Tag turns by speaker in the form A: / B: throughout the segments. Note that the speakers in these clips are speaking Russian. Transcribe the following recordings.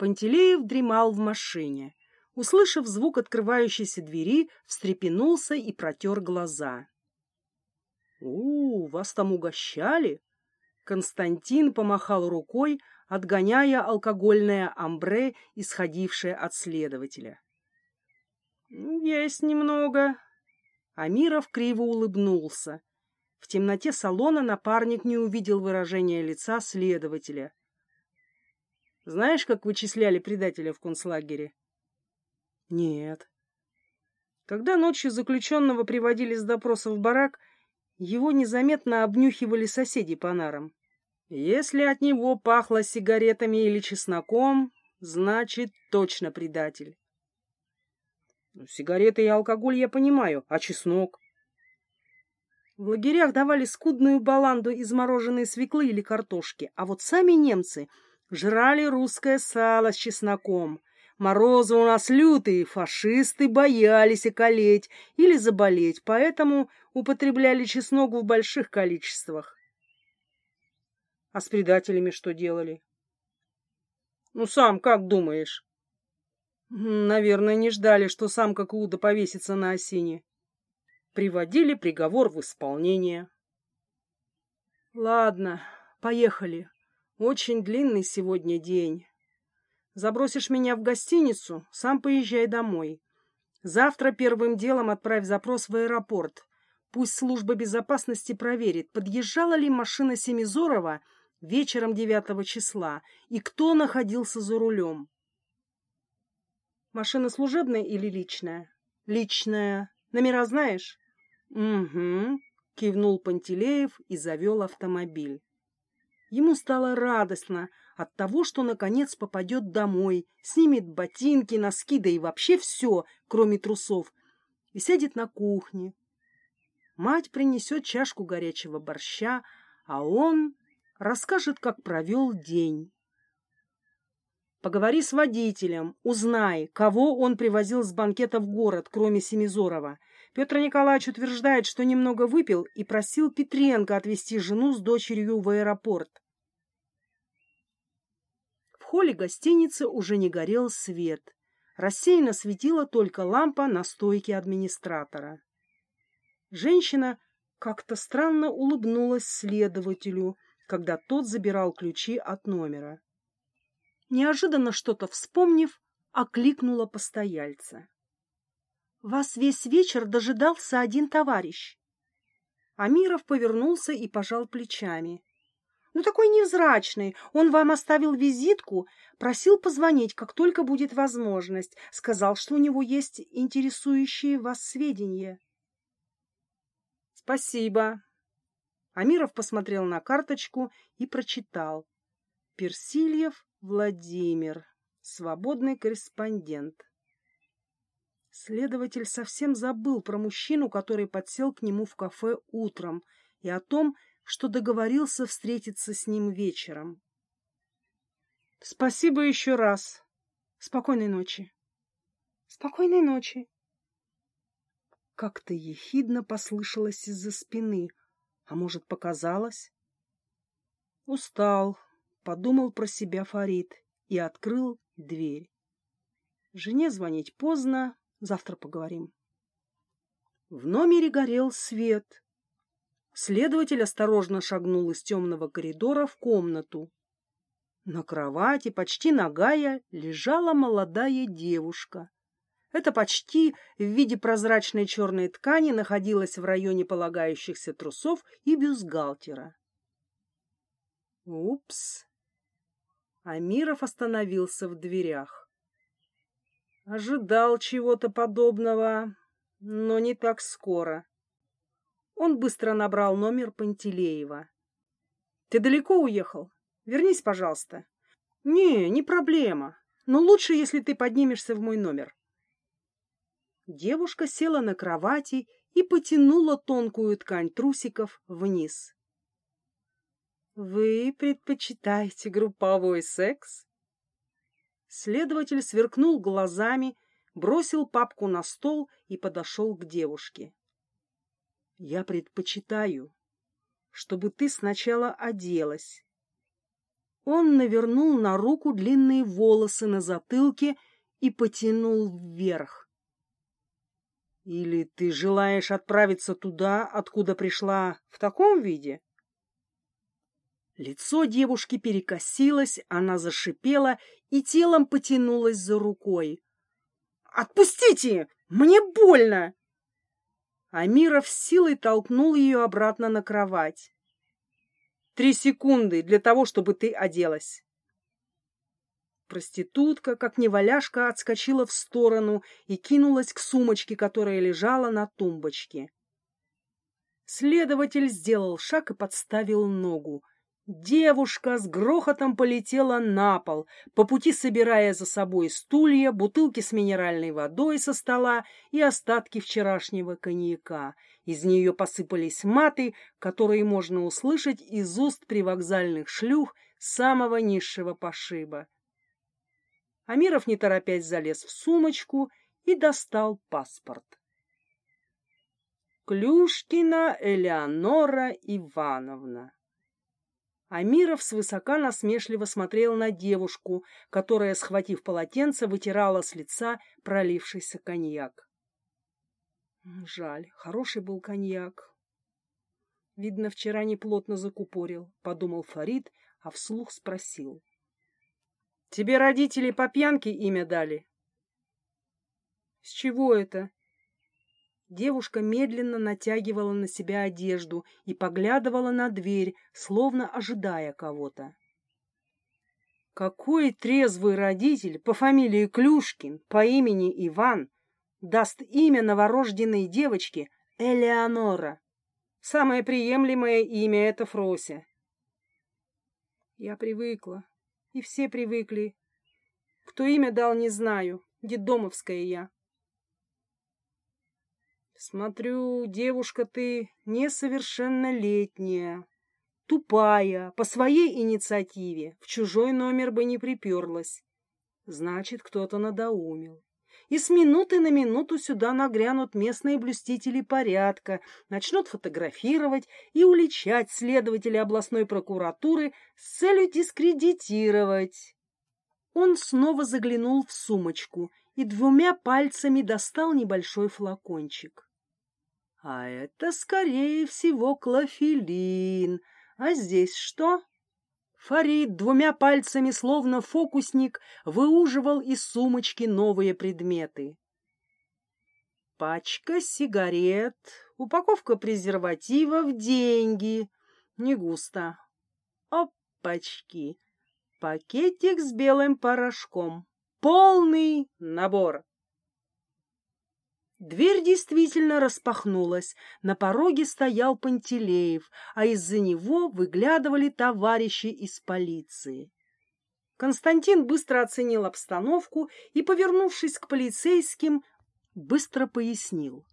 A: Пантелеев дремал в машине. Услышав звук открывающейся двери, встрепенулся и протер глаза. — У, вас там угощали? Константин помахал рукой, отгоняя алкогольное амбре, исходившее от следователя. — Есть немного. Амиров криво улыбнулся. В темноте салона напарник не увидел выражения лица следователя. — Знаешь, как вычисляли предателя в концлагере? — Нет. Когда ночью заключенного приводили с допроса в барак, его незаметно обнюхивали соседи по нарам. Если от него пахло сигаретами или чесноком, значит, точно предатель. Ну, сигареты и алкоголь я понимаю, а чеснок? В лагерях давали скудную баланду из мороженой свеклы или картошки, а вот сами немцы жрали русское сало с чесноком. Морозы у нас лютые, фашисты боялись околеть или заболеть, поэтому употребляли чеснок в больших количествах. А с предателями что делали? Ну, сам как думаешь? Наверное, не ждали, что сам как Уда повесится на осине. Приводили приговор в исполнение. Ладно, поехали. Очень длинный сегодня день. Забросишь меня в гостиницу, сам поезжай домой. Завтра первым делом отправь запрос в аэропорт. Пусть служба безопасности проверит, подъезжала ли машина Семизорова вечером 9 числа и кто находился за рулем. Машина служебная или личная? Личная. Номера знаешь? Угу, кивнул Пантелеев и завел автомобиль. Ему стало радостно от того, что наконец попадет домой, снимет ботинки, носки, да и вообще все, кроме трусов, и сядет на кухне. Мать принесет чашку горячего борща, а он расскажет, как провел день. Поговори с водителем, узнай, кого он привозил с банкета в город, кроме Семизорова. Петр Николаевич утверждает, что немного выпил и просил Петренко отвезти жену с дочерью в аэропорт. Холле гостиницы уже не горел свет. Рассеянно светила только лампа на стойке администратора. Женщина как-то странно улыбнулась следователю, когда тот забирал ключи от номера. Неожиданно что-то вспомнив, окликнула постояльца. — Вас весь вечер дожидался один товарищ. Амиров повернулся и пожал плечами. — Ну, такой невзрачный. Он вам оставил визитку, просил позвонить, как только будет возможность. Сказал, что у него есть интересующие вас сведения. — Спасибо, Амиров посмотрел на карточку и прочитал. Персильев Владимир, свободный корреспондент. Следователь совсем забыл про мужчину, который подсел к нему в кафе утром, и о том, что договорился встретиться с ним вечером. — Спасибо еще раз. Спокойной ночи. — Спокойной ночи. Как-то ехидно послышалось из-за спины — а может, показалось? Устал, подумал про себя Фарид и открыл дверь. Жене звонить поздно, завтра поговорим. В номере горел свет. Следователь осторожно шагнул из темного коридора в комнату. На кровати, почти нагая, лежала молодая девушка. Это почти в виде прозрачной черной ткани находилось в районе полагающихся трусов и бюстгальтера. Упс. Амиров остановился в дверях. Ожидал чего-то подобного, но не так скоро. Он быстро набрал номер Пантелеева. — Ты далеко уехал? Вернись, пожалуйста. — Не, не проблема. Но лучше, если ты поднимешься в мой номер. Девушка села на кровати и потянула тонкую ткань трусиков вниз. «Вы предпочитаете групповой секс?» Следователь сверкнул глазами, бросил папку на стол и подошел к девушке. «Я предпочитаю, чтобы ты сначала оделась». Он навернул на руку длинные волосы на затылке и потянул вверх. Или ты желаешь отправиться туда, откуда пришла, в таком виде? Лицо девушки перекосилось, она зашипела и телом потянулась за рукой. «Отпустите! Мне больно!» Амиров силой толкнул ее обратно на кровать. «Три секунды для того, чтобы ты оделась». Проститутка, как неваляшка, отскочила в сторону и кинулась к сумочке, которая лежала на тумбочке. Следователь сделал шаг и подставил ногу. Девушка с грохотом полетела на пол, по пути собирая за собой стулья, бутылки с минеральной водой со стола и остатки вчерашнего коньяка. Из нее посыпались маты, которые можно услышать из уст привокзальных шлюх самого низшего пошиба. Амиров, не торопясь, залез в сумочку и достал паспорт. Клюшкина Элеонора Ивановна. Амиров свысока насмешливо смотрел на девушку, которая, схватив полотенце, вытирала с лица пролившийся коньяк. Жаль, хороший был коньяк. Видно, вчера неплотно закупорил, подумал Фарид, а вслух спросил. Тебе родители по пьянке имя дали? С чего это? Девушка медленно натягивала на себя одежду и поглядывала на дверь, словно ожидая кого-то. Какой трезвый родитель по фамилии Клюшкин, по имени Иван, даст имя новорожденной девочке Элеонора? Самое приемлемое имя это Фрося. Я привыкла, и все привыкли. Кто имя дал, не знаю. Дедомовская я. Смотрю, девушка ты несовершеннолетняя, тупая, по своей инициативе, в чужой номер бы не приперлась. Значит, кто-то надоумил и с минуты на минуту сюда нагрянут местные блюстители порядка, начнут фотографировать и уличать следователя областной прокуратуры с целью дискредитировать. Он снова заглянул в сумочку и двумя пальцами достал небольшой флакончик. А это, скорее всего, клофелин. А здесь что? Фарид двумя пальцами, словно фокусник, выуживал из сумочки новые предметы. Пачка сигарет, упаковка презервативов, деньги. Не густо. Опачки. Пакетик с белым порошком. Полный набор. Дверь действительно распахнулась. На пороге стоял Пантелеев, а из-за него выглядывали товарищи из полиции. Константин быстро оценил обстановку и, повернувшись к полицейским, быстро пояснил.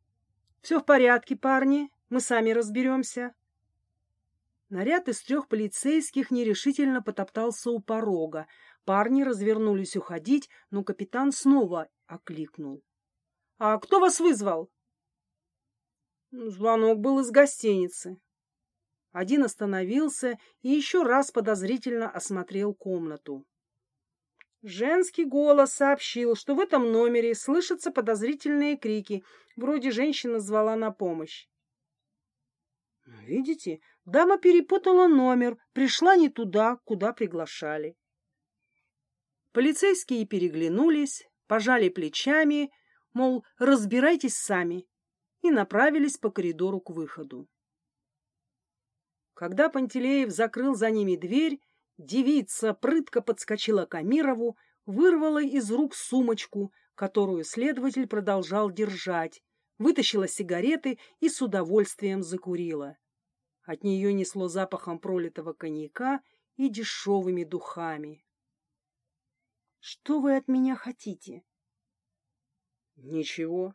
A: — Все в порядке, парни, мы сами разберемся. Наряд из трех полицейских нерешительно потоптался у порога. Парни развернулись уходить, но капитан снова окликнул. А кто вас вызвал? Звонок был из гостиницы. Один остановился и еще раз подозрительно осмотрел комнату. Женский голос сообщил, что в этом номере слышатся подозрительные крики, вроде женщина звала на помощь. Видите, дама перепутала номер, пришла не туда, куда приглашали. Полицейские переглянулись, пожали плечами мол, разбирайтесь сами, и направились по коридору к выходу. Когда Пантелеев закрыл за ними дверь, девица прытко подскочила к Амирову, вырвала из рук сумочку, которую следователь продолжал держать, вытащила сигареты и с удовольствием закурила. От нее несло запахом пролитого коньяка и дешевыми духами. — Что вы от меня хотите? Ничего.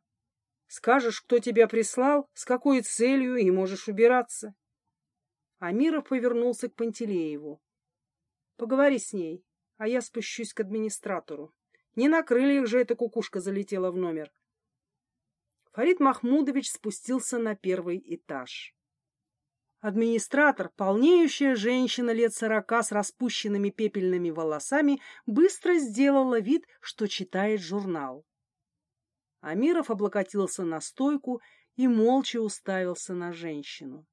A: Скажешь, кто тебя прислал, с какой целью, и можешь убираться. Амиров повернулся к Пантелееву. Поговори с ней, а я спущусь к администратору. Не на крыльях же эта кукушка залетела в номер. Фарид Махмудович спустился на первый этаж. Администратор, полнеющая женщина лет сорока с распущенными пепельными волосами, быстро сделала вид, что читает журнал. Амиров облокотился на стойку и молча уставился на женщину.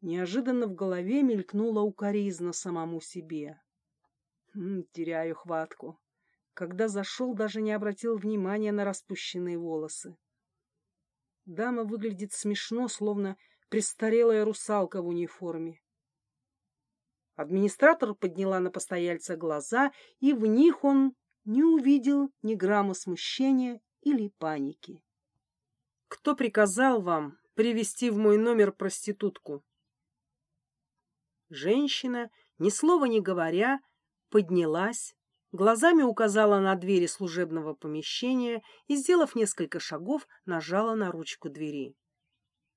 A: Неожиданно в голове мелькнула укоризна самому себе. М -м, теряю хватку. Когда зашел, даже не обратил внимания на распущенные волосы. Дама выглядит смешно, словно престарелая русалка в униформе. Администратор подняла на постояльца глаза, и в них он не увидел ни грамма смущения или паники. Кто приказал вам привести в мой номер проститутку? Женщина, ни слова не говоря, поднялась, глазами указала на двери служебного помещения и, сделав несколько шагов, нажала на ручку двери.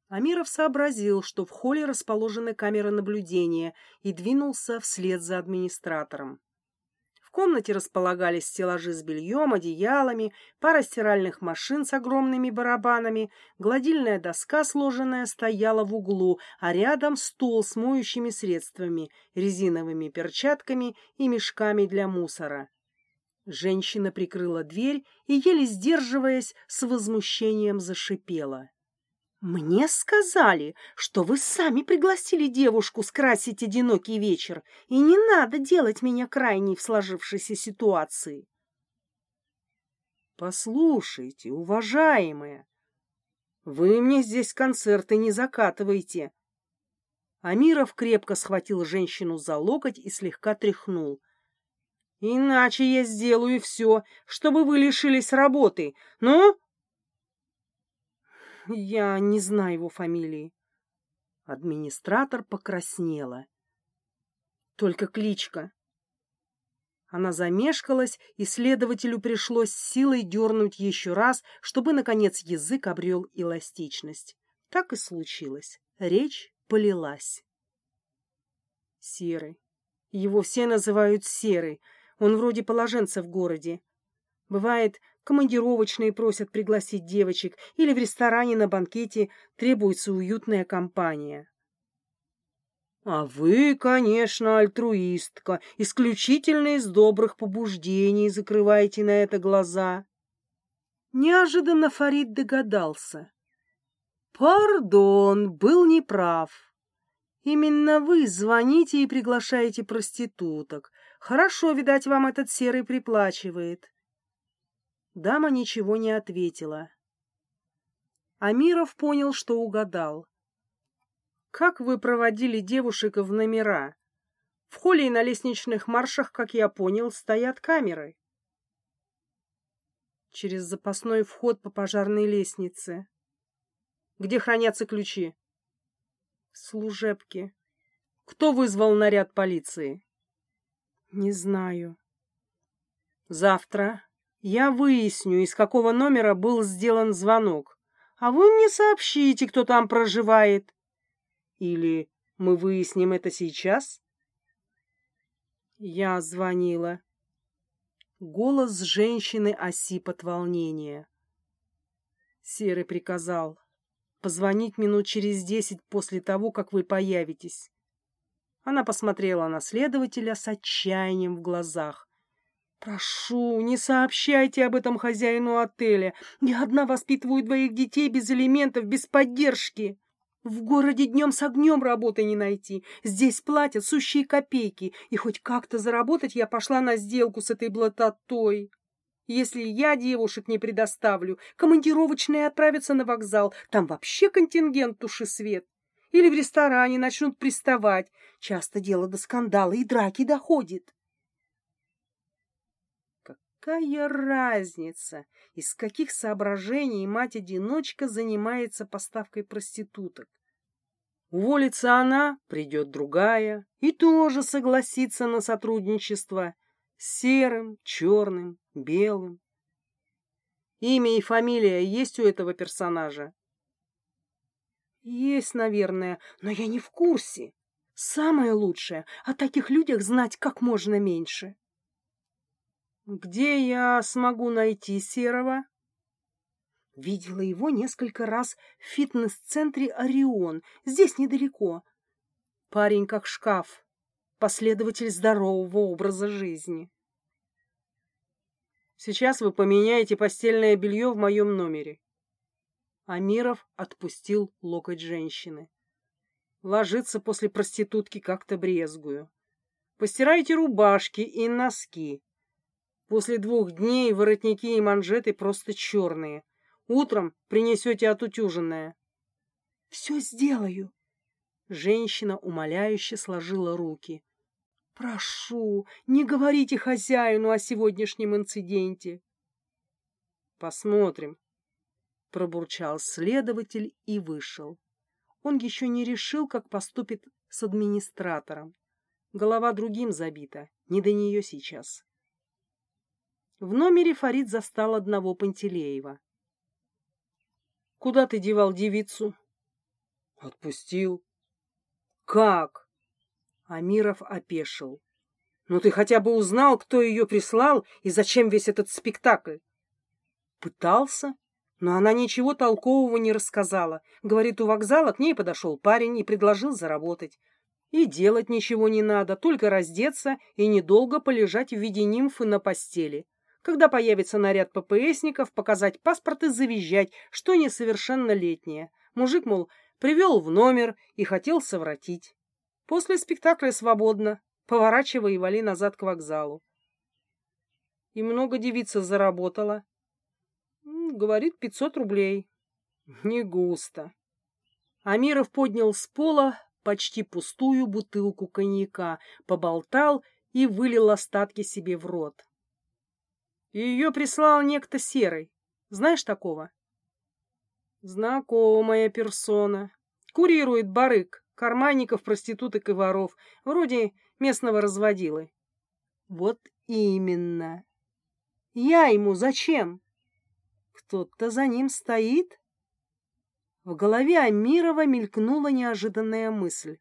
A: Амиров сообразил, что в холле расположены камеры наблюдения, и двинулся вслед за администратором. Комнате располагались стеллажи с бельем, одеялами, пара стиральных машин с огромными барабанами, гладильная доска, сложенная, стояла в углу, а рядом стол с моющими средствами, резиновыми перчатками и мешками для мусора. Женщина прикрыла дверь и, еле сдерживаясь, с возмущением зашипела. Мне сказали, что вы сами пригласили девушку скрасить одинокий вечер, и не надо делать меня крайней в сложившейся ситуации. Послушайте, уважаемая, вы мне здесь концерты не закатываете. Амиров крепко схватил женщину за локоть и слегка тряхнул. Иначе я сделаю все, чтобы вы лишились работы. Ну, я не знаю его фамилии. Администратор покраснела. Только кличка. Она замешкалась, и следователю пришлось силой дернуть еще раз, чтобы, наконец, язык обрел эластичность. Так и случилось. Речь полилась. Серый. Его все называют Серый. Он вроде положенца в городе. Бывает, командировочные просят пригласить девочек или в ресторане на банкете требуется уютная компания. А вы, конечно, альтруистка, исключительно из добрых побуждений закрываете на это глаза. Неожиданно Фарид догадался. Пардон, был неправ. Именно вы звоните и приглашаете проституток. Хорошо, видать, вам этот серый приплачивает. Дама ничего не ответила. Амиров понял, что угадал. Как вы проводили девушек в номера? В холле и на лестничных маршах, как я понял, стоят камеры. Через запасной вход по пожарной лестнице. Где хранятся ключи? В служебке. Кто вызвал наряд полиции? Не знаю. Завтра я выясню, из какого номера был сделан звонок, а вы мне сообщите, кто там проживает. Или мы выясним это сейчас? Я звонила. Голос женщины осип от волнения. Серый приказал позвонить минут через десять после того, как вы появитесь. Она посмотрела на следователя с отчаянием в глазах. Прошу, не сообщайте об этом хозяину отеля. Я одна воспитываю двоих детей без элементов, без поддержки. В городе днем с огнем работы не найти. Здесь платят сущие копейки, и хоть как-то заработать я пошла на сделку с этой блатотой. Если я девушек не предоставлю, командировочные отправятся на вокзал, там вообще контингент туши свет. Или в ресторане начнут приставать. Часто дело до скандала и драки доходит. Какая разница, из каких соображений мать-одиночка занимается поставкой проституток? Уволится она, придет другая, и тоже согласится на сотрудничество серым, черным, белым. Имя и фамилия есть у этого персонажа? Есть, наверное, но я не в курсе. Самое лучшее — о таких людях знать как можно меньше. Где я смогу найти Серого? Видела его несколько раз в фитнес-центре «Орион», здесь недалеко. Парень как шкаф, последователь здорового образа жизни. Сейчас вы поменяете постельное белье в моем номере. Амиров отпустил локоть женщины. Ложиться после проститутки как-то брезгую. Постирайте рубашки и носки. После двух дней воротники и манжеты просто черные. Утром принесете отутюженное. — Все сделаю. Женщина умоляюще сложила руки. — Прошу, не говорите хозяину о сегодняшнем инциденте. — Посмотрим, — пробурчал следователь и вышел. Он еще не решил, как поступит с администратором. Голова другим забита, не до нее сейчас. В номере Фарид застал одного Пантелеева. Куда ты девал девицу? Отпустил. Как? Амиров опешил. Ну ты хотя бы узнал, кто ее прислал и зачем весь этот спектакль? Пытался, но она ничего толкового не рассказала. Говорит, у вокзала к ней подошел парень и предложил заработать. И делать ничего не надо, только раздеться и недолго полежать в виде нимфы на постели. Когда появится наряд ППСников, показать паспорт и завизжать, что несовершеннолетнее. Мужик, мол, привел в номер и хотел совратить. После спектакля свободно, поворачивая и вали назад к вокзалу. И много девица заработала. Говорит, пятьсот рублей. Не густо. Амиров поднял с пола почти пустую бутылку коньяка, поболтал и вылил остатки себе в рот. И ее прислал некто Серый. Знаешь такого? Знакомая персона. Курирует барык, карманников, проституток и воров, вроде местного разводилы. Вот именно. Я ему зачем? Кто-то за ним стоит? В голове Амирова мелькнула неожиданная мысль.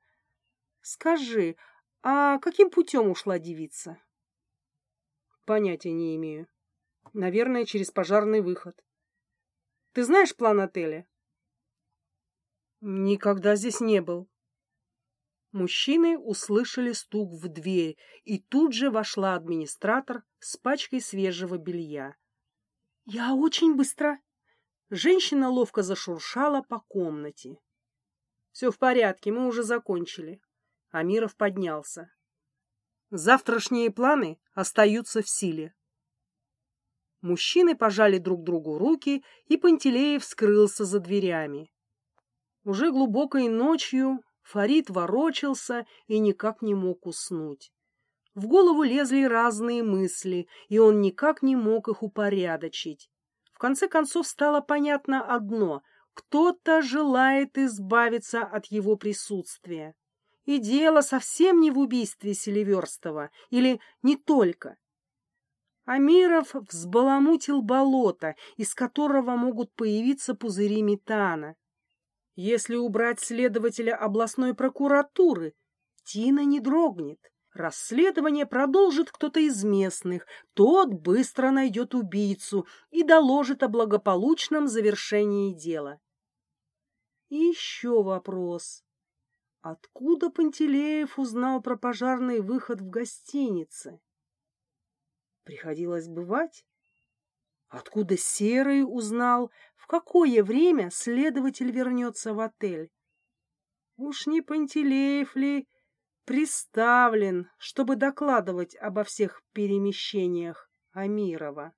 A: Скажи, а каким путем ушла девица? Понятия не имею. Наверное, через пожарный выход. Ты знаешь план отеля? Никогда здесь не был. Мужчины услышали стук в дверь, и тут же вошла администратор с пачкой свежего белья. «Я очень быстро!» Женщина ловко зашуршала по комнате. «Все в порядке, мы уже закончили». Амиров поднялся. «Завтрашние планы остаются в силе». Мужчины пожали друг другу руки, и Пантелеев скрылся за дверями. Уже глубокой ночью Фарид ворочался и никак не мог уснуть. В голову лезли разные мысли, и он никак не мог их упорядочить. В конце концов стало понятно одно — кто-то желает избавиться от его присутствия. И дело совсем не в убийстве Селиверстова, или не только. Амиров взбаламутил болото, из которого могут появиться пузыри метана. Если убрать следователя областной прокуратуры, Тина не дрогнет. Расследование продолжит кто-то из местных, тот быстро найдет убийцу и доложит о благополучном завершении дела. И еще вопрос. Откуда Пантелеев узнал про пожарный выход в гостинице? Приходилось бывать. Откуда Серый узнал, в какое время следователь вернется в отель? Уж не Пантелеев ли приставлен, чтобы докладывать обо всех перемещениях Амирова?